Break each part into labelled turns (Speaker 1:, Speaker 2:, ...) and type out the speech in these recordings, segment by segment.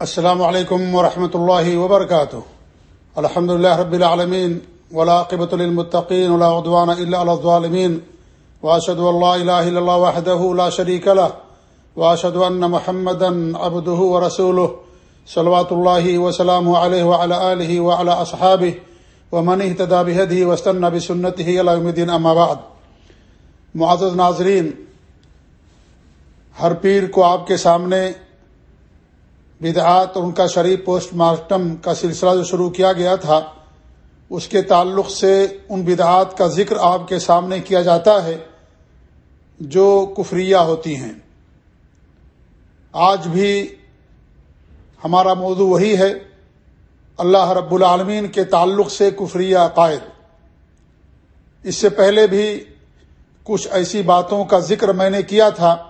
Speaker 1: السلام علیکم ورحمۃ اللہ وبرکاتہ۔ الحمد لله رب العالمين ولاقبۃ للمتقين ولا عدوان الا على الظالمين واشهد ان لا اله الا الله وحده لا شريك له واشهد ان محمدا عبده ورسوله صلوات الله وسلامه عليه وعلى اله وعلى اصحابه ومن اهتدى بهديه واستنى بسنته الى يوم الدين اما بعد۔ معزز ناظرین، ہر پیر کو آپ کے سامنے بدعات اور ان کا شریف پوسٹ مارٹم کا سلسلہ جو شروع کیا گیا تھا، اس کے تعلق سے ان بدعات کا ذکر آپ کے سامنے کیا جاتا ہے جو کفریہ ہوتی ہیں۔ آج بھی ہمارا موضوع وہی ہے، اللہ رب العالمین کے تعلق سے کفریہ عقائد اس سے پہلے بھی کچھ ایسی باتوں کا ذکر میں نے کیا تھا۔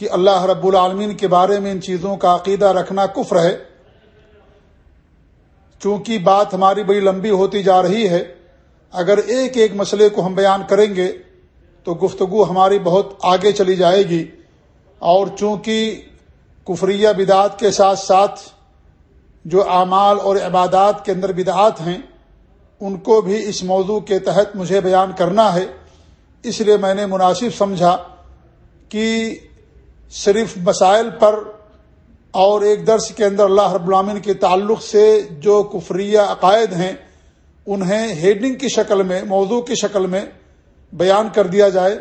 Speaker 1: کہ اللہ رب العالمین کے بارے میں ان چیزوں کا عقیدہ رکھنا کفر ہے۔ چونکہ بات ہماری بڑی لمبی ہوتی جا رہی ہے، اگر ایک ایک مسئلے کو ہم بیان کریں گے تو گفتگو ہماری بہت آگے چلی جائے گی۔ اور چونکہ کفریہ بدعات کے ساتھ ساتھ جو اعمال اور عبادات کے اندر بدعات ہیں، ان کو بھی اس موضوع کے تحت مجھے بیان کرنا ہے۔ اس لیے میں نے مناسب سمجھا کہ صرف مسائل پر اور ایک درس کے اندر اللہ رب العامن کے تعلق سے جو کفریہ عقائد ہیں، انہیں ہیڈنگ کی شکل میں، موضوع کی شکل میں بیان کر دیا جائے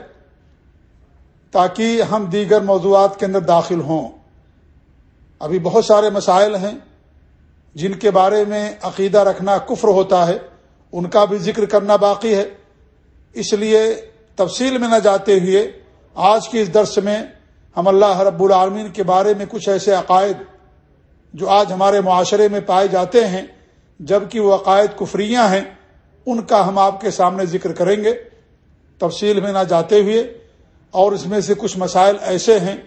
Speaker 1: تاکہ ہم دیگر موضوعات کے اندر داخل ہوں۔ ابھی بہت سارے مسائل ہیں جن کے بارے میں عقیدہ رکھنا کفر ہوتا ہے، ان کا بھی ذکر کرنا باقی ہے۔ اس لیے تفصیل میں نہ جاتے ہوئے آج کی اس درس میں ہم اللہ رب العالمین کے بارے میں کچھ ایسے عقائد جو آج ہمارے معاشرے میں پائے جاتے ہیں، جبکہ وہ عقائد کفریاں ہیں، ان کا ہم آپ کے سامنے ذکر کریں گے۔ تفصیل میں نہ جاتے ہوئے، اور اس میں سے کچھ مسائل ایسے ہیں،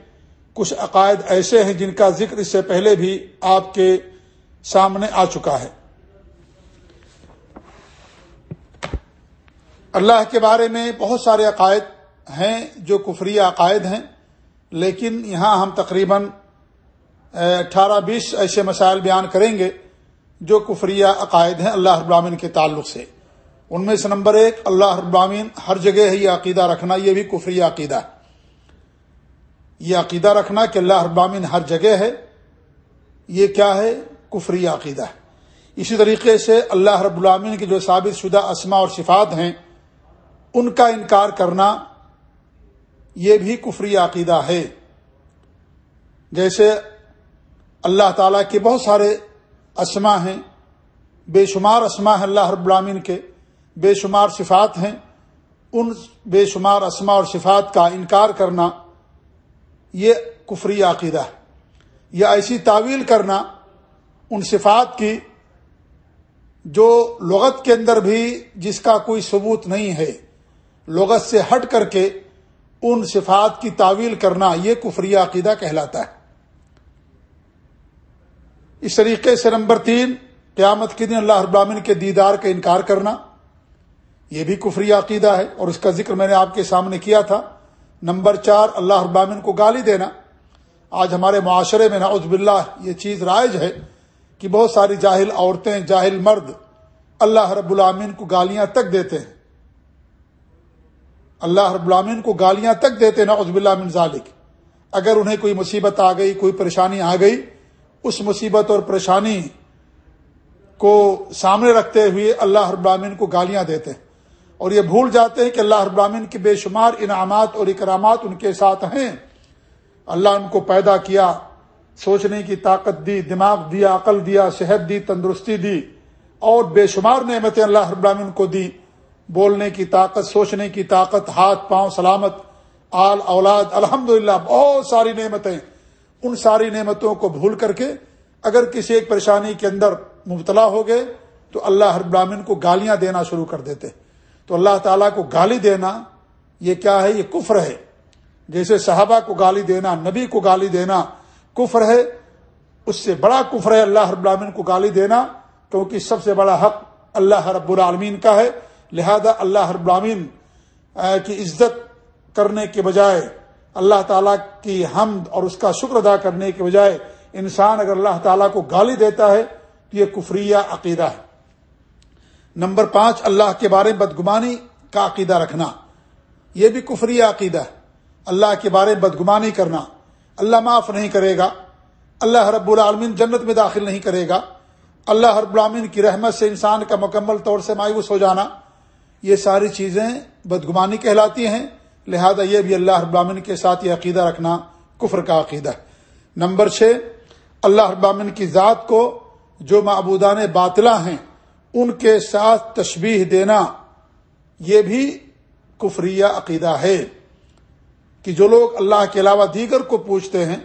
Speaker 1: کچھ عقائد ایسے ہیں جن کا ذکر اس سے پہلے بھی آپ کے سامنے آ چکا ہے۔ اللہ کے بارے میں بہت سارے عقائد ہیں جو کفری عقائد ہیں۔ لیکن یہاں ہم تقریباً اٹھارہ بیس ایسے مسائل بیان کریں گے جو کفریہ عقائد ہیں اللہ ابرامین کے تعلق سے۔ ان میں سے نمبر ایک، اللہ ابرامین ہر جگہ ہے یہ عقیدہ رکھنا، یہ بھی کفری عقیدہ ہے۔ یہ عقیدہ رکھنا کہ اللہ ابرامین ہر جگہ ہے، یہ کیا ہے؟ کفری عقیدہ ہے۔ اسی طریقے سے اللہ رب العامین کی جو ثابت شدہ اسما اور صفات ہیں، ان کا انکار کرنا یہ بھی کفری عقیدہ ہے۔ جیسے اللہ تعالیٰ کے بہت سارے اسما ہیں، بے شمار اسما ہیں اللہ رب العامین کے، بے شمار صفات ہیں۔ ان بے شمار اسما اور صفات کا انکار کرنا یہ کفری عقیدہ ہے۔ یا ایسی تعویل کرنا ان صفات کی جو لغت کے اندر بھی جس کا کوئی ثبوت نہیں ہے، لغت سے ہٹ کر کے ان صفات کی تعویل کرنا یہ کفری عقیدہ کہلاتا ہے۔ اس طریقے سے نمبر تین، قیامت کے دن اللہ ابامن کے دیدار کا انکار کرنا، یہ بھی کفری عقیدہ ہے اور اس کا ذکر میں نے آپ کے سامنے کیا تھا۔ نمبر چار، اللہ ابامن کو گالی دینا۔ آج ہمارے معاشرے میں نعوذ باللہ یہ چیز رائج ہے کہ بہت ساری جاہل عورتیں، جاہل مرد اللہ رب العامین کو گالیاں تک دیتے ہیں۔ اللہ رب العامین کو گالیاں تک دیتے نا عزب اللہ ذالک۔ اگر انہیں کوئی مصیبت آ گئی، کوئی پریشانی آ گئی، اس مصیبت اور پریشانی کو سامنے رکھتے ہوئے اللہ رب العامین کو گالیاں دیتے ہیں۔ اور یہ بھول جاتے ہیں کہ اللہ رب العامین کے بے شمار انعامات اور اکرامات ان کے ساتھ ہیں۔ اللہ ان کو پیدا کیا، سوچنے کی طاقت دی، دماغ دیا، عقل دیا، صحت دی، تندرستی دی اور بے شمار نعمتیں اللہ رب العامین کو دی۔ بولنے کی طاقت، سوچنے کی طاقت، ہاتھ، پاؤں، سلامت، آل، اولاد الحمد بہت ساری نعمتیں ان ساری نعمتوں کو بھول کر کے اگر کسی ایک پریشانی کے اندر مبتلا ہو گئے تو اللہ ہر براہمن کو گالیاں دینا شروع کر دیتے۔ تو اللہ تعالیٰ کو گالی دینا یہ کیا ہے؟ یہ کفر ہے۔ جیسے صحابہ کو گالی دینا، نبی کو گالی دینا کفر ہے، اس سے بڑا کفر ہے اللہ ہر براہمن کو گالی دینا، کیونکہ سب سے بڑا حق اللہ رب العالمین کا ہے۔ لہذا اللہ ہر برامین کی عزت کرنے کے بجائے، اللہ تعالیٰ کی حمد اور اس کا شکر ادا کرنے کے بجائے انسان اگر اللہ تعالیٰ کو گالی دیتا ہے، تو یہ کفریہ عقیدہ ہے۔ نمبر پانچ، اللہ کے بارے میں بدگمانی کا عقیدہ رکھنا۔ یہ بھی کفری عقیدہ ہے۔ اللہ کے بارے میں بدگمانی کرنا۔ اللہ معاف نہیں کرے گا۔ اللہ رب العالمین جنت میں داخل نہیں کرے گا۔ اللہ رب العالمین کی رحمت سے انسان کا مکمل طور سے مایوس ہو جانا۔ یہ ساری چیزیں بدگمانی کہلاتی ہیں، لہذا یہ بھی اللہ رب العالمین کے ساتھ یہ عقیدہ رکھنا کفر کا عقیدہ ہے۔ نمبر چھ، اللہ رب العالمین کی ذات کو جو معبودان باطلا ہیں، ان کے ساتھ تشبیح دینا یہ بھی کفریہ عقیدہ ہے۔ کہ جو لوگ اللہ کے علاوہ دیگر کو پوچھتے ہیں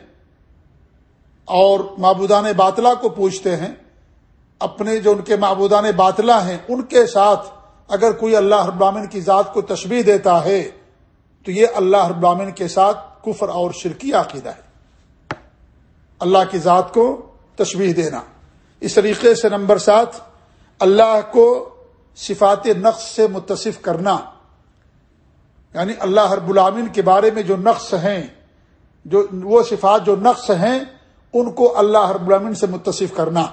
Speaker 1: اور معبودان باطلا کو پوچھتے ہیں، اپنے جو ان کے معبودان باطلا ہیں، ان کے ساتھ اگر کوئی اللہ ابامن کی ذات کو تشبیح دیتا ہے، تو یہ اللہ ابامن کے ساتھ کفر اور شرکی عقیدہ ہے۔ اللہ کی ذات کو تشبیح دینا۔ اس طریقے سے نمبر سات، اللہ کو صفات نقص سے متصف کرنا۔ یعنی اللہ ہر بلامین کے بارے میں جو نقص ہیں، جو وہ صفات جو نقص ہیں، ان کو اللہ ہر بلامین سے متصف کرنا۔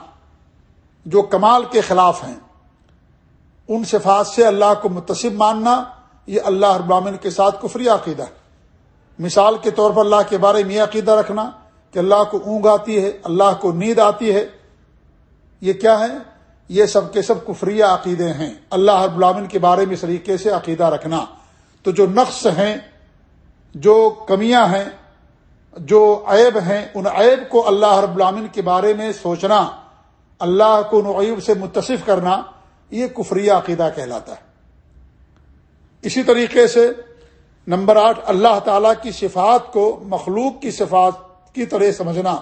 Speaker 1: جو کمال کے خلاف ہیں۔ ان صفات سے اللہ کو متصف ماننا یہ اللہ ہر کے ساتھ کفری عقیدہ ہے۔ مثال کے طور پر اللہ کے بارے میں یہ عقیدہ رکھنا کہ اللہ کو اونگ آتی ہے، اللہ کو نیند آتی ہے۔ یہ کیا ہے؟ یہ سب کے سب کفری عقیدے ہیں۔ اللہ ہر کے بارے میں اس طریقے سے عقیدہ رکھنا۔ تو جو نقص ہیں، جو کمیاں ہیں، جو عیب ہیں، ان عیب کو اللہ رب العامن کے بارے میں سوچنا، اللہ کو ان عیب سے متصف کرنا یہ کفری عقیدہ کہلاتا ہے۔ اسی طریقے سے نمبر آٹھ، اللہ تعالی کی صفات کو مخلوق کی صفات کی طرح سمجھنا۔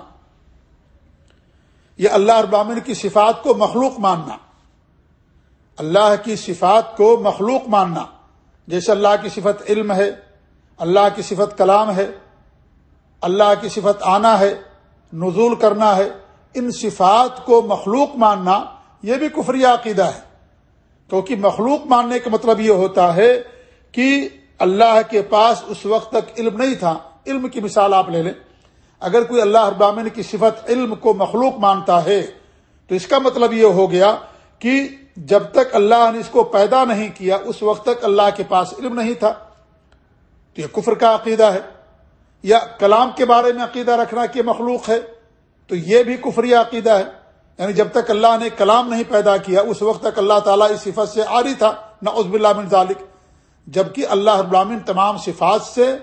Speaker 1: یہ اللہ ابامن کی صفات کو مخلوق ماننا۔ اللہ کی صفات کو مخلوق ماننا۔ جیسے اللہ کی صفت علم ہے، اللہ کی صفت کلام ہے، اللہ کی صفت آنا ہے، نزول کرنا ہے، ان صفات کو مخلوق ماننا یہ بھی کفری عقیدہ ہے۔ کیونکہ مخلوق ماننے کا مطلب یہ ہوتا ہے کہ اللہ کے پاس اس وقت تک علم نہیں تھا۔ علم کی مثال آپ لے لیں۔ اگر کوئی اللہ ابامن کی صفت علم کو مخلوق مانتا ہے، تو اس کا مطلب یہ ہو گیا کہ جب تک اللہ نے اس کو پیدا نہیں کیا، اس وقت تک اللہ کے پاس علم نہیں تھا۔ تو یہ کفر کا عقیدہ ہے۔ یا کلام کے بارے میں عقیدہ رکھنا کہ مخلوق ہے، تو یہ بھی کفری عقیدہ ہے۔ یعنی جب تک اللہ نے کلام نہیں پیدا کیا، اس وقت تک اللہ تعالیٰ اس صفت سے آری تھا نہ عزب اللہ من ذالک۔ جبکہ اللہ ابراہین تمام صفات سے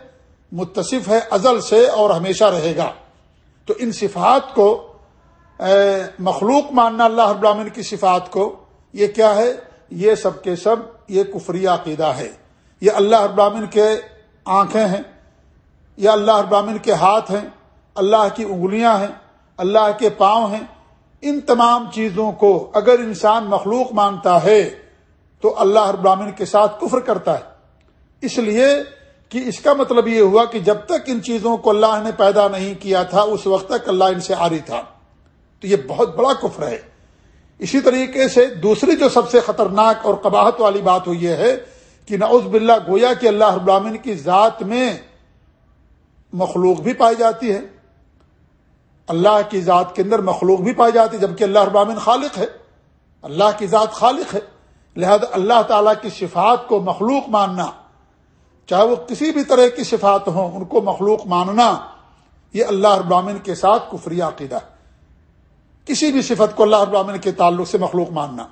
Speaker 1: متصف ہے، ازل سے اور ہمیشہ رہے گا۔ تو ان صفات کو مخلوق ماننا اللہ ابراہین کی صفات کو، یہ کیا ہے؟ یہ سب کے سب، یہ کفری عقیدہ ہے۔ یہ اللہ ابراہین کے آنکھیں ہیں یا اللہ ابراہین کے ہاتھ ہیں، اللہ کی انگلیاں ہیں، اللہ کے پاؤں ہیں ان تمام چیزوں کو اگر انسان مخلوق مانتا ہے، تو اللہ ابراہین کے ساتھ کفر کرتا ہے۔ اس لیے کہ اس کا مطلب یہ ہوا کہ جب تک ان چیزوں کو اللہ نے پیدا نہیں کیا تھا، اس وقت تک اللہ ان سے آری تھا۔ تو یہ بہت بڑا کفر ہے۔ اسی طریقے سے دوسری جو سب سے خطرناک اور قباحت والی بات ہوئی یہ ہے کہ نعوذ باللہ، گویا کہ اللہ ابراہین کی ذات میں مخلوق بھی پائی جاتی ہے۔ اللہ کی ذات کے اندر مخلوق بھی پائی جاتی ہے جبکہ اللہ ابراہین خالق ہے۔ اللہ کی ذات خالق ہے۔ لہذا اللہ تعالی کی صفات کو مخلوق ماننا، چاہے وہ کسی بھی طرح کی صفات ہوں ان کو مخلوق ماننا، یہ اللہ ابراہین کے ساتھ کفری عقیدہ ہے۔ کسی بھی صفت کو اللہ ابراہین کے تعلق سے مخلوق ماننا۔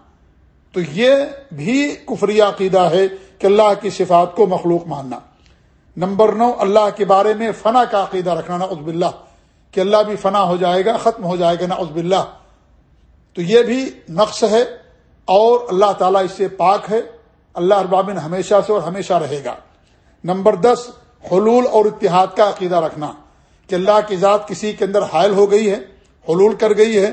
Speaker 1: تو یہ بھی کفری عقیدہ ہے کہ اللہ کی صفات کو مخلوق ماننا۔ نمبر نو، اللہ کے بارے میں فنا کا عقیدہ رکھنا نا عزب اللہ کہ اللہ بھی فنا ہو جائے گا، ختم ہو جائے گا نا عزب اللہ تو یہ بھی نقص ہے اور اللہ تعالیٰ اس سے پاک ہے۔ اللہ ابامن ہمیشہ سے اور ہمیشہ رہے گا۔ نمبر دس، حلول اور اتحاد کا عقیدہ رکھنا۔ کہ اللہ کی ذات کسی کے اندر حائل ہو گئی ہے، حلول کر گئی ہے،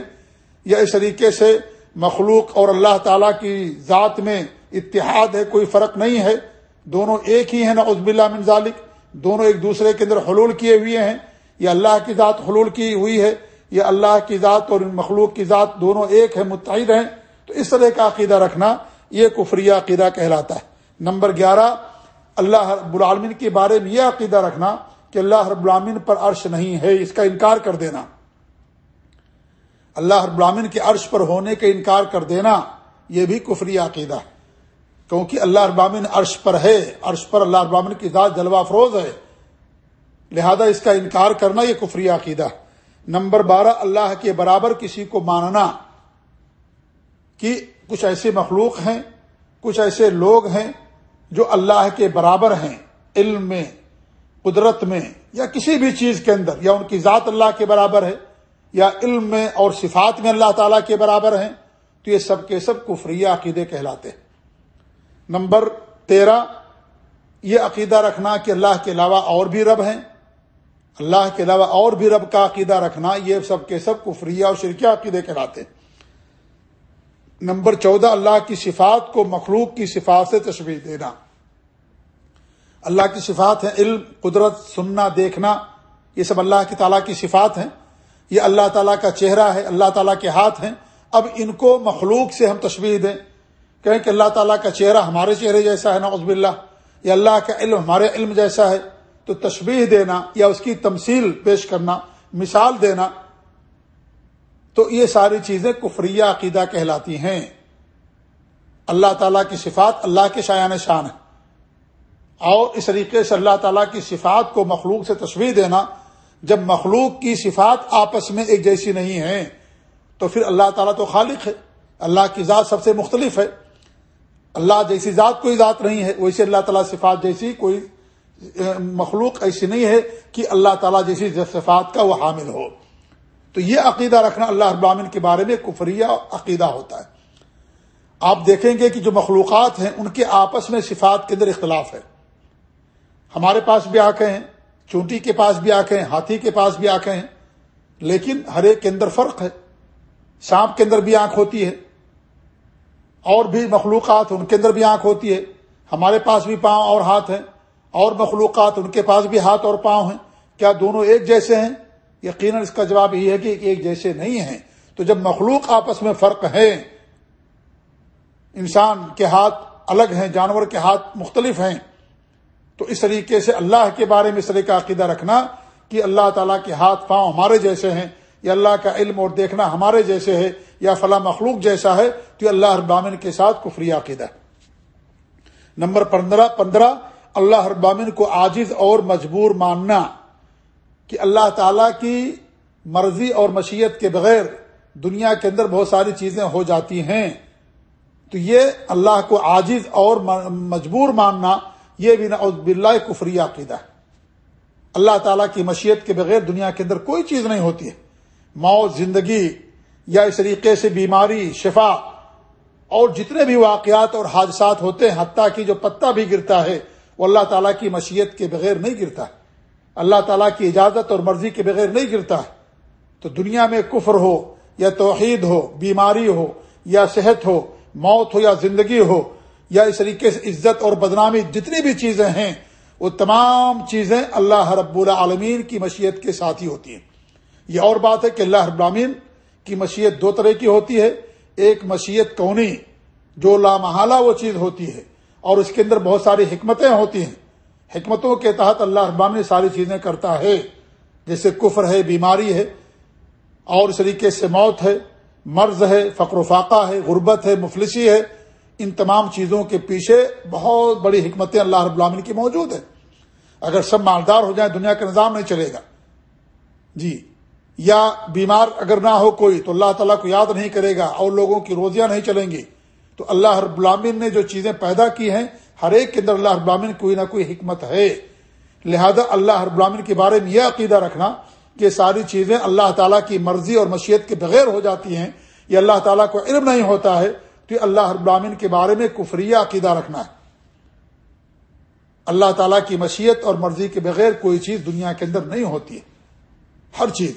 Speaker 1: یا اس طریقے سے مخلوق اور اللہ تعالی کی ذات میں اتحاد ہے، کوئی فرق نہیں ہے۔ دونوں ایک ہی ہیں نا عزب اللہ من ذالک۔ دونوں ایک دوسرے کے اندر حلول کیے ہوئے ہیں۔ یا اللہ کی ذات حلول کی ہوئی ہے یا اللہ کی ذات اور مخلوق کی ذات دونوں ایک ہے متحد ہیں۔ تو اس طرح کا عقیدہ رکھنا یہ کفری عقیدہ کہلاتا ہے۔ نمبر گیارہ، اللہ رب العالمین کے بارے میں یہ عقیدہ رکھنا کہ اللہ رب العالمین پر عرش نہیں ہے، اس کا انکار کر دینا۔ اللہ ابرامن کے عرش پر ہونے کا انکار کر دینا، یہ بھی کفری عقیدہ ہے۔ کیونکہ اللہ ابامن عرش پر ہے، عرش پر اللہ ابامن کی ذات جلوہ افروز ہے۔ لہذا اس کا انکار کرنا یہ کفری عقیدہ ہے۔ نمبر بارہ، اللہ کے برابر کسی کو ماننا کہ کچھ ایسے مخلوق ہیں، کچھ ایسے لوگ ہیں جو اللہ کے برابر ہیں، علم میں، قدرت میں یا کسی بھی چیز کے اندر، یا ان کی ذات اللہ کے برابر ہے، یا علم میں اور صفات میں اللہ تعالی کے برابر ہیں، تو یہ سب کے سب کفری عقیدے کہلاتے ہیں۔ نمبر تیرہ، یہ عقیدہ رکھنا کہ اللہ کے علاوہ اور بھی رب ہیں۔ اللہ کے علاوہ اور بھی رب کا عقیدہ رکھنا، یہ سب کے سب کفریہ اور شرکیہ عقیدے کہلاتے ہیں۔ نمبر چودہ، اللہ کی صفات کو مخلوق کی صفات سے تشویش دینا۔ اللہ کی صفات ہیں علم، قدرت، سننا، دیکھنا، یہ سب اللہ کی تعالیٰ کی صفات ہیں۔ یہ اللہ تعالیٰ کا چہرہ ہے، اللہ تعالیٰ کے ہاتھ ہیں۔ اب ان کو مخلوق سے ہم تشویح دیں۔ کہیں کہ اللہ تعالیٰ کا چہرہ ہمارے چہرے جیسا ہے، نعوذ اللہ یا اللہ کا علم ہمارے علم جیسا ہے۔ تو تشبیح دینا یا اس کی تمثیل پیش کرنا، مثال دینا، تو یہ ساری چیزیں کفریہ عقیدہ کہلاتی ہیں۔ اللہ تعالیٰ کی صفات اللہ کے شایان شان ہے اور اس طریقے سے اللہ تعالیٰ کی صفات کو مخلوق سے تشویح دینا، جب مخلوق کی صفات آپس میں ایک جیسی نہیں ہیں، تو پھر اللہ تعالیٰ تو خالق ہے۔ اللہ کی ذات سب سے مختلف ہے۔ اللہ جیسی ذات کوئی ذات نہیں ہے، ویسے اللہ تعالیٰ صفات جیسی کوئی مخلوق ایسی نہیں ہے کہ اللہ تعالیٰ جیسی صفات کا وہ حامل ہو۔ تو یہ عقیدہ رکھنا اللہ ابامن کے بارے میں کفریہ عقیدہ ہوتا ہے۔ آپ دیکھیں گے کہ جو مخلوقات ہیں، ان کے آپس میں صفات کے اندر اختلاف ہے۔ ہمارے پاس بھی آنکھیں ہیں، چونٹی کے پاس بھی آنکھیں ہیں، ہاتھی کے پاس بھی آنکھیں ہیں، لیکن ہر ایک کے اندر فرق ہے۔ سانپ کے اندر بھی آنکھ ہوتی ہے۔ اور بھی مخلوقات، ان کے اندر بھی آنکھ ہوتی ہے۔ ہمارے پاس بھی پاؤں اور ہاتھ ہیں۔ اور مخلوقات ان کے پاس بھی ہاتھ اور پاؤں ہیں۔ کیا دونوں ایک جیسے ہیں؟ یقیناً اس کا جواب یہ ہے کہ ایک جیسے نہیں ہیں۔ تو جب مخلوق آپس میں فرق ہے، انسان کے ہاتھ الگ ہیں، جانور کے ہاتھ مختلف ہیں، تو اس طریقے سے اللہ کے بارے میں اس طرح کا عقیدہ رکھنا کہ اللہ تعالیٰ کے ہاتھ پاؤں ہمارے جیسے ہیں، یا اللہ کا علم اور دیکھنا ہمارے جیسے ہے، یا فلاں مخلوق جیسا ہے، تو اللہ ابامن کے ساتھ کفری عقیدہ نمبر پندرہ پندرہ اللہ ابامن کو عاجز اور مجبور ماننا کہ اللہ تعالی کی مرضی اور مشیت کے بغیر دنیا کے اندر بہت ساری چیزیں ہو جاتی ہیں۔ تو یہ اللہ کو عاجز اور مجبور ماننا، یہ بھی نعوذ باللہ کفری عقیدہ ہے۔ اللہ تعالیٰ کی مشیت کے بغیر دنیا کے اندر کوئی چیز نہیں ہوتی ہے۔ موت، زندگی یا اس طریقے سے بیماری، شفا اور جتنے بھی واقعات اور حادثات ہوتے ہیں، حتیٰ کی جو پتا بھی گرتا ہے وہ اللہ تعالیٰ کی مشیت کے بغیر نہیں گرتا اللہ تعالیٰ کی اجازت اور مرضی کے بغیر نہیں گرتا ہے تو دنیا میں کفر ہو یا توحید ہو، بیماری ہو یا صحت ہو، موت ہو یا زندگی ہو یا اس طریقے سے عزت اور بدنامی جتنی بھی چیزیں ہیں، وہ تمام چیزیں اللہ رب العالمین کی مشیت کے ساتھ ہی ہوتی ہیں۔ یہ اور بات ہے کہ اللہ ابرامین کی مشیت دو طرح کی ہوتی ہے۔ ایک مشیت کونی جو لامحالہ وہ چیز ہوتی ہے۔ اور اس کے اندر بہت ساری حکمتیں ہوتی ہیں۔ حکمتوں کے تحت اللہ ابامن ساری چیزیں کرتا ہے۔ جیسے کفر ہے، بیماری ہے، اور اس طریقے سے موت ہے، مرض ہے، فقر و فاقہ ہے، غربت ہے، مفلسی ہے۔ ان تمام چیزوں کے پیچھے بہت بڑی حکمتیں اللہ رب العالمین کی موجود ہے اگر سب مالدار ہو جائیں، دنیا کا نظام نہیں چلے گا۔ جی یا بیمار اگر نہ ہو کوئی، تو اللہ تعالیٰ کو یاد نہیں کرے گا اور لوگوں کی روزیاں نہیں چلیں گی۔ تو اللہ رب العالمین نے جو چیزیں پیدا کی ہیں، ہر ایک کے اندر اللہ رب العالمین کوئی نہ کوئی حکمت ہے۔ لہذا اللہ رب العالمین کے بارے میں یہ عقیدہ رکھنا کہ ساری چیزیں اللہ تعالیٰ کی مرضی اور مشیت کے بغیر ہو جاتی ہیں۔ یہ اللہ تعالیٰ کو علم نہیں ہوتا ہے، تو یہ اللہ رب العالمین کے بارے میں کفریہ عقیدہ رکھنا ہے۔ اللہ تعالیٰ کی مشیت اور مرضی کے بغیر کوئی چیز دنیا کے اندر نہیں ہوتی ہے۔ ہر چیز۔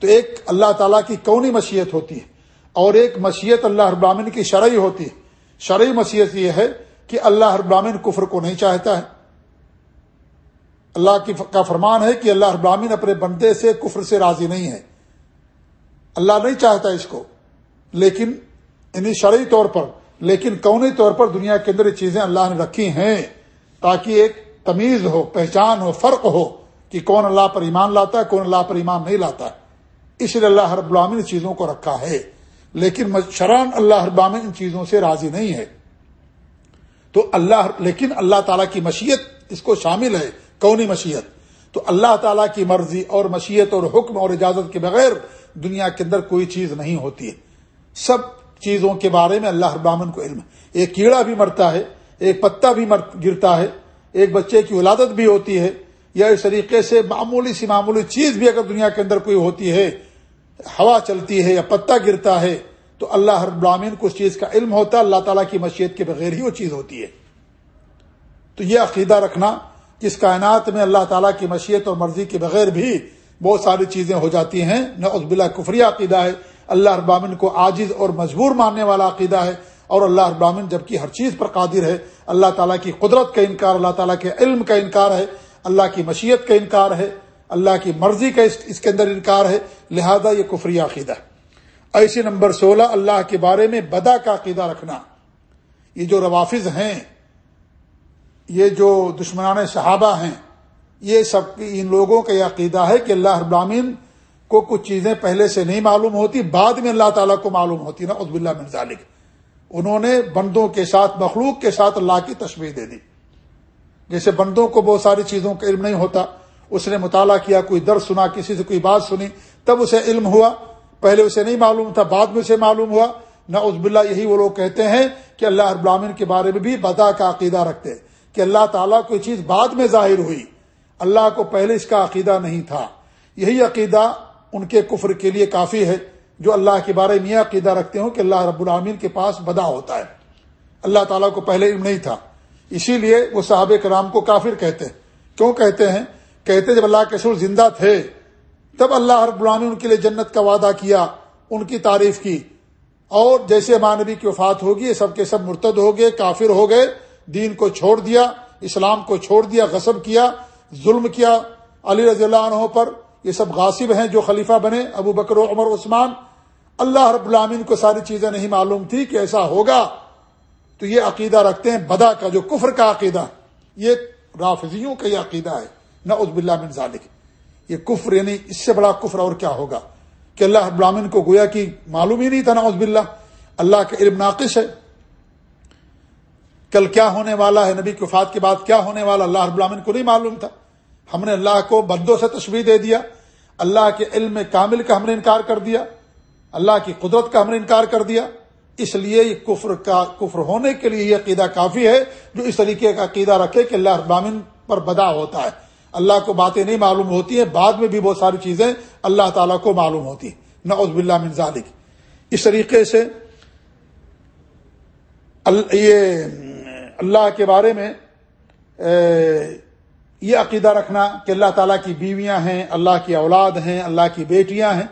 Speaker 1: تو ایک اللہ تعالیٰ کی کونی مشیت ہوتی ہے۔ اور ایک مشیت اللہ ابراہین کی شرعی ہوتی ہے۔ شرعی مشیت یہ ہے کہ اللہ ابراہین کفر کو نہیں چاہتا ہے۔ اللہ کی کا فرمان ہے کہ اللہ ابراہین اپنے بندے سے کفر سے راضی نہیں ہے۔ اللہ نہیں چاہتا اس کو۔ لیکن انہیں شرعی طور پر، لیکن کونی طور پر دنیا کے اندر یہ چیزیں اللہ نے رکھی ہیں تاکہ ایک تمیز ہو، پہچان ہو، فرق ہو کہ کون اللہ پر ایمان لاتا ہے، کون اللہ پر ایمان نہیں لاتا۔ ہے اس لیے اللہ رب العالمین چیزوں کو رکھا ہے۔ لیکن شران اللہ رب ان چیزوں سے راضی نہیں ہے۔ تو اللہ لیکن اللہ تعالیٰ کی مشیت اس کو شامل ہے۔ کونی مشیت؟ تو اللہ تعالیٰ کی مرضی اور مشیت اور حکم اور اجازت کے بغیر دنیا کے اندر کوئی چیز نہیں ہوتی ہے۔ سب چیزوں کے بارے میں اللہ ابامن کو علم ہے۔ ایک کیڑا بھی مرتا ہے، ایک پتا بھی مر گرتا ہے، ایک بچے کی ولادت بھی ہوتی ہے، یا اس طریقے سے معمولی سی معمولی چیز بھی اگر دنیا کے اندر کوئی ہوتی ہے ہوا چلتی ہے یا پتا گرتا ہے، تو اللہ ہر برامین کو اس چیز کا علم ہوتا ہے، اللہ تعالیٰ کی مشیت کے بغیر ہی وہ چیز ہوتی ہے۔ تو یہ عقیدہ رکھنا کہ اس کائنات میں اللہ تعالیٰ کی مشیت اور مرضی کے بغیر بھی بہت ساری چیزیں ہو جاتی ہیں۔ نہ اس بلا کفری عقیدہ ہے۔ اللہ ابامن کو عاجز اور مجبور ماننے والا عقیدہ ہے۔ اور اللہ ابامن جبکہ ہر چیز پر قادر ہے، اللہ تعالیٰ کی قدرت کا انکار، اللہ تعالیٰ کے علم کا انکار ہے، اللہ کی مشیت کا انکار ہے۔ اللہ کی مرضی کا اس کے اندر انکار ہے، لہذا یہ کفری عقیدہ ہے۔ ایسی نمبر سولہ، اللہ کے بارے میں بدا کا عقیدہ رکھنا۔ یہ جو روافظ ہیں، یہ جو دشمنان صحابہ ہیں، یہ سب ان لوگوں کا یہ عقیدہ ہے کہ اللہ ابرامین کو کچھ چیزیں پہلے سے نہیں معلوم ہوتی، بعد میں اللہ تعالیٰ کو معلوم ہوتی نا عزب اللہ من ذالک۔ انہوں نے بندوں کے ساتھ، مخلوق کے ساتھ اللہ کی تشویح دے دی۔ جیسے بندوں کو بہت ساری چیزوں کا علم نہیں ہوتا اس نے مطالعہ کیا، کوئی درد سنا، کسی سے کوئی بات سنی، تب اسے علم ہوا۔ پہلے اسے نہیں معلوم تھا، بعد میں اسے معلوم ہوا۔ نہ عزب اللہ یہی وہ لوگ کہتے ہیں کہ اللہ ابرامین کے بارے میں بھی بدا کا عقیدہ رکھتے کہ اللہ تعالیٰ کوئی چیز بعد میں ظاہر ہوئی۔ اللہ کو پہلے اس کا عقیدہ نہیں تھا۔ یہی عقیدہ ان کے کفر کے لیے کافی ہے، جو اللہ کے بارے میں یہ عقیدہ رکھتے ہوں کہ اللہ رب العامین کے پاس بدا ہوتا ہے۔ اللہ تعالیٰ کو پہلے علم نہیں تھا۔ اسی لیے وہ صحاب کرام کو کافر کہتے ہیں۔ کیوں کہتے ہیں؟ کہتے جب اللہ کے سر زندہ تھے، تب اللہ رب العامین ان کے لیے جنت کا وعدہ کیا، ان کی تعریف کی۔ اور جیسے مانوی کی وفات ہوگی یہ سب کے سب مرتد ہو گئے، کافر ہو گئے، دین کو چھوڑ دیا، اسلام کو چھوڑ دیا، غصب کیا، ظلم کیا۔ علی رضی اللہ عنہ پر یہ سب غاصب ہیں جو خلیفہ بنے، ابو بکر و عمر، عثمان۔ اللہ رب العامین کو ساری چیزیں نہیں معلوم تھی کہ ایسا ہوگا۔ تو یہ عقیدہ رکھتے ہیں بدا کا، جو کفر کا عقیدہ۔ یہ رافضیوں کا یہ عقیدہ ہے۔ نہ عزب اللہ من ذالک۔ یہ کفر یعنی اس سے بڑا کفر اور کیا ہوگا؟ کہ اللہ رب العامین کو گویا کہ معلوم ہی نہیں تھا نا عزب اللہ اللہ کا علم ناقص ہے۔ کل کیا ہونے والا ہے؟ نبی کی وفات کے بعد کیا ہونے والا؟ اللہ رب العالمین کو نہیں معلوم تھا۔ ہم نے اللہ کو بندوں سے تشبیح دے دیا۔ اللہ کے علم کامل کا ہم نے انکار کر دیا۔ اللہ کی قدرت کا ہم نے انکار کر دیا۔ اس لیے یہ کفر کا کفر ہونے کے لیے یہ عقیدہ کافی ہے، جو اس طریقے کا عقیدہ رکھے کہ اللہ ابامن پر بدا ہوتا ہے۔ اللہ کو باتیں نہیں معلوم ہوتی ہیں، بعد میں بھی بہت ساری چیزیں اللہ تعالیٰ کو معلوم ہوتی ہیں۔ نعوذ باللہ من ذالک۔ اس طریقے سے یہ اللہ کے بارے میں یہ عقیدہ رکھنا کہ اللہ تعالیٰ کی بیویاں ہیں، اللہ کی اولاد ہیں، اللہ کی بیٹیاں ہیں،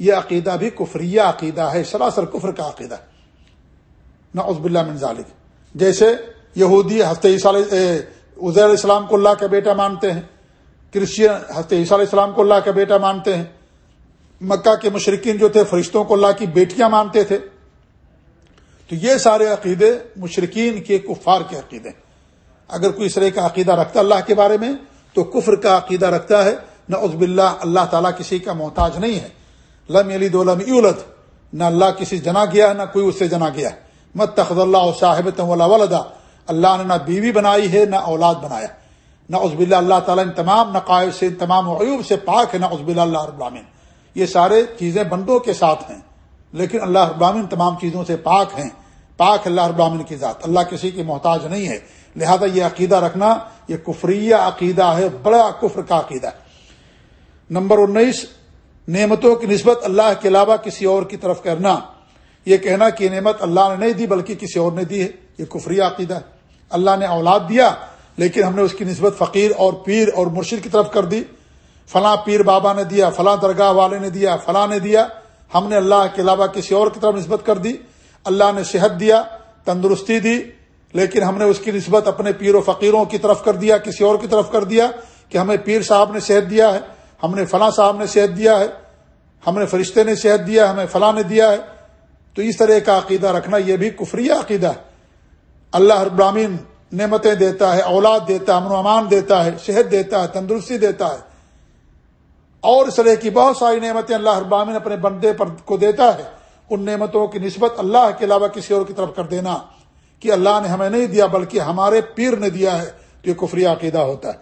Speaker 1: یہ عقیدہ بھی کفریہ عقیدہ ہے، سراسر کفر کا عقیدہ نہ عزب اللہ من ذالک۔ جیسے یہودی ہفتے عزیر علیہ السلام کو اللہ کا بیٹا مانتے ہیں، کرسچین ہفتے عیسیٰ علیہ السلام کو اللہ کا بیٹا مانتے ہیں، مکہ کے مشرقین جو تھے فرشتوں کو اللہ کی بیٹیاں مانتے تھے۔ تو یہ سارے عقیدے مشرقین کے کفار کے عقیدے اگر کوئی اس طرح کا عقیدہ رکھتا اللہ کے بارے میں، تو کفر کا عقیدہ رکھتا ہے۔ نہ عزب اللہ اللہ تعالیٰ کسی کا محتاج نہیں ہے۔ لم علی دولم اولد نہ اللہ کسی جنا گیا نہ کوئی اس سے جنا گیا مت تخذ اللہ صاحب ولدا۔ اللہ نے نہ بیوی بنائی ہے، نہ اولاد بنایا۔ نہ عزب اللہ اللہ تعالیٰ ان تمام نقائب سے، ان تمام عیوب سے پاک ہے، نہ عزب اللہ اللہ ابامن یہ سارے چیزیں بندوں کے ساتھ ہیں، لیکن اللہ ابامن تمام چیزوں سے پاک ہیں۔ پاک اللہ ابامن کی ذات۔ اللہ کسی کی محتاج نہیں ہے۔ لہذا یہ عقیدہ رکھنا، یہ کفریہ عقیدہ ہے، بڑا کفر کا عقیدہ ہے۔ نمبر انیس، نعمتوں کی نسبت اللہ کے علاوہ کسی اور کی طرف کرنا۔ یہ کہنا کہ نعمت اللہ نے نہیں دی، بلکہ کسی اور نے دی ہے۔ یہ کفری عقیدہ ہے۔ اللہ نے اولاد دیا، لیکن ہم نے اس کی نسبت فقیر اور پیر اور مرشد کی طرف کر دی۔ فلاں پیر بابا نے دیا، فلاں درگاہ والے نے دیا، فلاں نے دیا۔ ہم نے اللہ کے علاوہ کسی اور کی طرف نسبت کر دی۔ اللہ نے صحت دیا، تندرستی دی، لیکن ہم نے اس کی نسبت اپنے پیر و فقیروں کی طرف کر دیا، کسی اور کی طرف کر دیا کہ ہمیں پیر صاحب نے صحت دیا ہے، ہم نے فلاں صاحب نے صحت دیا ہے، ہم نے فرشتے نے صحت دیا ہمیں فلاں نے دیا ہے۔ تو اس طرح کا عقیدہ رکھنا یہ بھی کفری عقیدہ ہے۔ اللہ ابراہین نعمتیں دیتا ہے، اولاد دیتا ہے امن و امان دیتا ہے، صحت دیتا ہے، تندرستی دیتا ہے۔ اور اس طرح کی بہت ساری نعمتیں اللہ ابامن اپنے بندے پر کو دیتا ہے۔ ان نعمتوں کی نسبت اللہ کے علاوہ کسی اور کی طرف کر دینا کہ اللہ نے ہمیں نہیں دیا، بلکہ ہمارے پیر نے دیا ہے۔ تو یہ کفری عقیدہ ہوتا ہے۔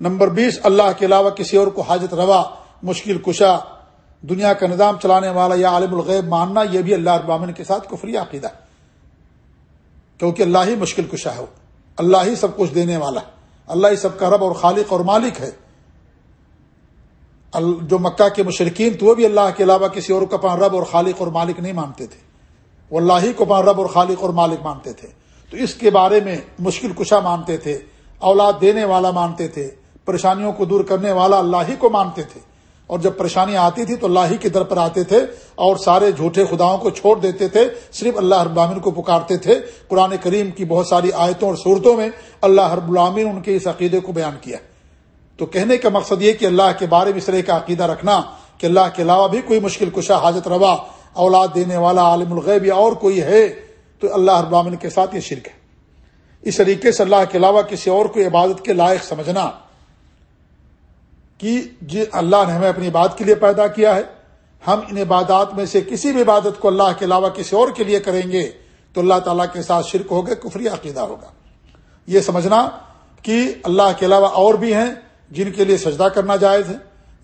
Speaker 1: نمبر بیس، اللہ کے علاوہ کسی اور کو حاجت روا، مشکل کشا، دنیا کا نظام چلانے والا یا عالم الغیب ماننا، یہ بھی اللہ ابامن کے ساتھ کفری عقیدہ ہے۔ کیونکہ اللہ ہی مشکل کشا ہے اللہ ہی سب کچھ دینے والا ہے۔ اللہ ہی سب کا رب اور خالق اور مالک ہے۔ جو مکہ کے مشرقین تو وہ بھی اللہ کے علاوہ کسی اور کو اپنا رب اور خالق اور مالک نہیں مانتے تھے۔ وہ اللہ ہی کو اپنا رب اور خالق اور مالک مانتے تھے۔ تو اس کے بارے میں مشکل کشا مانتے تھے، اولاد دینے والا مانتے تھے، پریشانیوں کو دور کرنے والا اللہ ہی کو مانتے تھے۔ اور جب پریشانی آتی تھی تو اللہ ہی کے در پر آتے تھے اور سارے جھوٹے خداؤں کو چھوڑ دیتے تھے۔ صرف اللہ رب العامن کو پکارتے تھے۔ قرآن کریم کی بہت ساری آیتوں اور صورتوں میں اللہ رب العامن ان کے اس عقیدے کو بیان کیا۔ تو کہنے کا مقصد یہ کہ اللہ کے بارے میں اس طرح کا عقیدہ رکھنا کہ اللہ کے علاوہ بھی کوئی مشکل کشا، حاجت روا، اولاد دینے والا، عالم الغیب یا اور کوئی ہے تو اللہ ابامن کے ساتھ یہ شرک ہے۔ اس طریقے سے اللہ کے علاوہ کسی اور کو عبادت کے لائق سمجھنا کہ جی اللہ نے ہمیں اپنی بات کے لیے پیدا کیا ہے، ہم ان عبادات میں سے کسی بھی عبادت کو اللہ کے علاوہ کسی اور کے لیے کریں گے تو اللہ تعالیٰ کے ساتھ شرک ہوگا، کفری عقیدہ ہوگا۔ یہ سمجھنا کہ اللہ کے علاوہ اور بھی ہیں جن کے لیے سجدہ کرنا جائز ہے،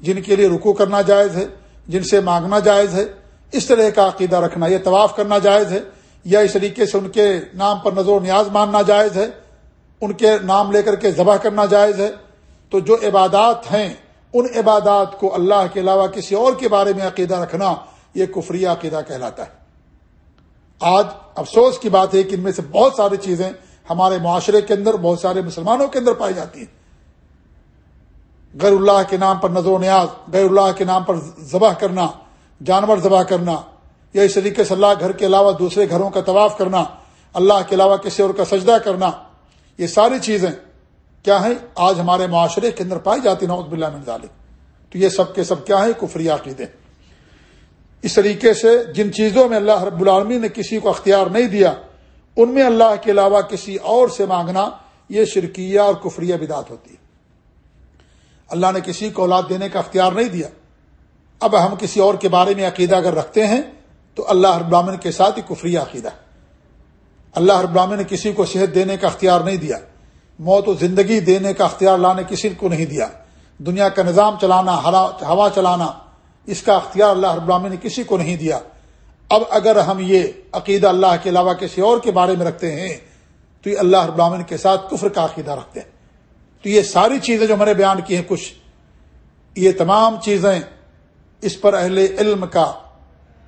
Speaker 1: جن کے لیے رکو کرنا جائز ہے، جن سے مانگنا جائز ہے۔ اس طرح کا عقیدہ رکھنا، یہ طواف کرنا جائز ہے، یا اس طریقے سے ان کے نام پر نظر و نیاز ماننا جائز ہے، ان کے نام لے کر کے ذبح کرنا جائز ہے۔ تو جو عبادات ہیں ان عبادات کو اللہ کے علاوہ کسی اور کے بارے میں عقیدہ رکھنا یہ کفری عقیدہ کہلاتا ہے۔ آج افسوس کی بات ہے کہ ان میں سے بہت ساری چیزیں ہمارے معاشرے کے اندر، بہت سارے مسلمانوں کے اندر پائی جاتی ہیں۔ غیر اللہ کے نام پر نظر و نیاز، غیر اللہ کے نام پر ذبح کرنا، جانور ذبح کرنا، یا اس طریقے سے اللہ گھر کے علاوہ دوسرے گھروں کا طواف کرنا، اللہ کے علاوہ کسی اور کا سجدہ کرنا، یہ ساری چیزیں کیا ہیں آج ہمارے معاشرے کے اندر پائی جاتی نوز بلّہ ظالم تو یہ سب کے سب کیا ہے کفری عقیدے۔ اس طریقے سے جن چیزوں میں اللہ رب العالمین نے کسی کو اختیار نہیں دیا، ان میں اللہ کے علاوہ کسی اور سے مانگنا یہ شرکیہ اور کفریہ بدات ہوتی ہے۔ اللہ نے کسی کو اولاد دینے کا اختیار نہیں دیا۔ اب ہم کسی اور کے بارے میں عقیدہ اگر رکھتے ہیں، تو اللہ رب العالمین کے ساتھ ہی کفری عقیدہ۔ اللہ رب العالمین نے کسی کو صحت دینے کا اختیار نہیں دیا۔ موت و زندگی دینے کا اختیار اللہ نے کسی کو نہیں دیا۔ دنیا کا نظام چلانا ہوا چلانا، اس کا اختیار اللہ رب العالمین نے کسی کو نہیں دیا۔ اب اگر ہم یہ عقیدہ اللہ کے علاوہ کسی اور کے بارے میں رکھتے ہیں، تو یہ اللہ رب العالمین کے ساتھ کفر کا عقیدہ رکھتے ہیں۔ تو یہ ساری چیزیں جو میں نے بیان کی ہیں، کچھ یہ تمام چیزیں اس پر اہل علم کا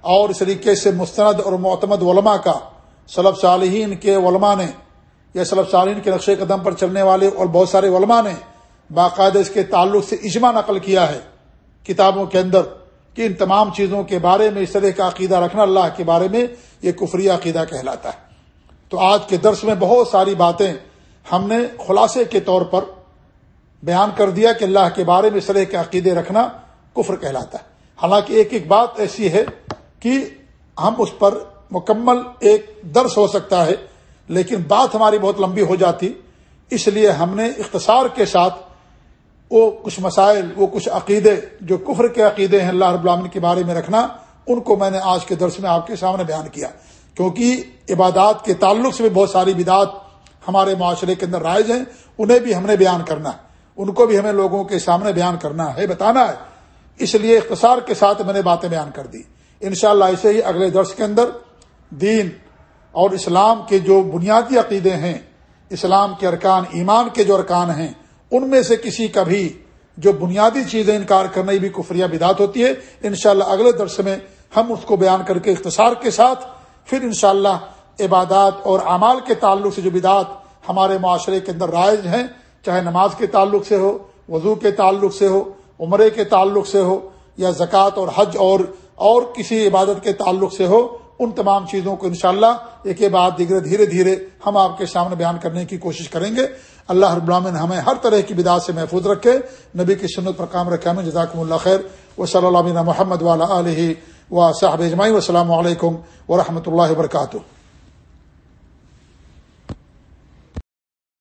Speaker 1: اور اس طریقے سے مستند اور معتمد علماء کا صلب صالحین کے علماء نے یا صلب صالحین کے نقش قدم پر چلنے والے اور بہت سارے علماء نے باقاعدہ اس کے تعلق سے اجماع نقل کیا ہے کتابوں کے اندر کہ ان تمام چیزوں کے بارے میں اس طرح کا عقیدہ رکھنا اللہ کے بارے میں یہ کفری عقیدہ کہلاتا ہے۔ تو آج کے درس میں بہت ساری باتیں ہم نے خلاصے کے طور پر بیان کر دیا کہ اللہ کے بارے میں اس طرح کے عقیدے رکھنا کفر کہلاتا ہے۔ حالانکہ ایک ایک بات ایسی ہے کہ ہم اس پر مکمل ایک درس ہو سکتا ہے۔ لیکن بات ہماری بہت لمبی ہو جاتی، اس لیے ہم نے اختصار کے ساتھ وہ کچھ مسائل، وہ کچھ عقیدے، جو کفر کے عقیدے ہیں اللہ رب العالمین کے بارے میں رکھنا، ان کو میں نے آج کے درس میں آپ کے سامنے بیان کیا۔ کیونکہ عبادات کے تعلق سے بھی بہت ساری بدعات ہمارے معاشرے کے اندر رائج ہیں، انہیں بھی ہم نے بیان کرنا ہے۔ ان کو بھی ہمیں لوگوں کے سامنے بیان کرنا ہے، بتانا ہے۔ اس لیے اختصار کے ساتھ میں نے باتیں بیان کر دی۔ انشاءاللہ اللہ ایسے ہی اگلے درس کے اندر دین اور اسلام کے جو بنیادی عقیدے ہیں، اسلام کے ارکان، ایمان کے جو ارکان ہیں، ان میں سے کسی کا بھی جو بنیادی چیزیں انکار کرنا بھی کفریہ بدات ہوتی ہے۔ انشاءاللہ اگلے درس میں ہم اس کو بیان کر کے اختصار کے ساتھ پھر انشاءاللہ عبادات اور اعمال کے تعلق سے جو بدعت ہمارے معاشرے کے اندر رائج ہیں، چاہے نماز کے تعلق سے ہو، وضو کے تعلق سے ہو، عمرے کے تعلق سے ہو، یا زکوٰۃ اور حج اور اور کسی عبادت کے تعلق سے ہو ان تمام چیزوں کو انشاءاللہ ایک ایک بات دیگر دھیرے دھیرے ہم آپ کے سامنے بیان کرنے کی کوشش کریں گے۔ اللہ رب العالمین ہمیں ہر طرح کی بدعت سے محفوظ رکھے۔ نبی کی سنت پر کام رکھے۔ ہمیں جزاکم اللہ خیر۔ و صلی اللہ علیہ محمد والا علیہ و صاحب اجماعی السلام علیکم و رحمۃ اللہ وبرکاتہ۔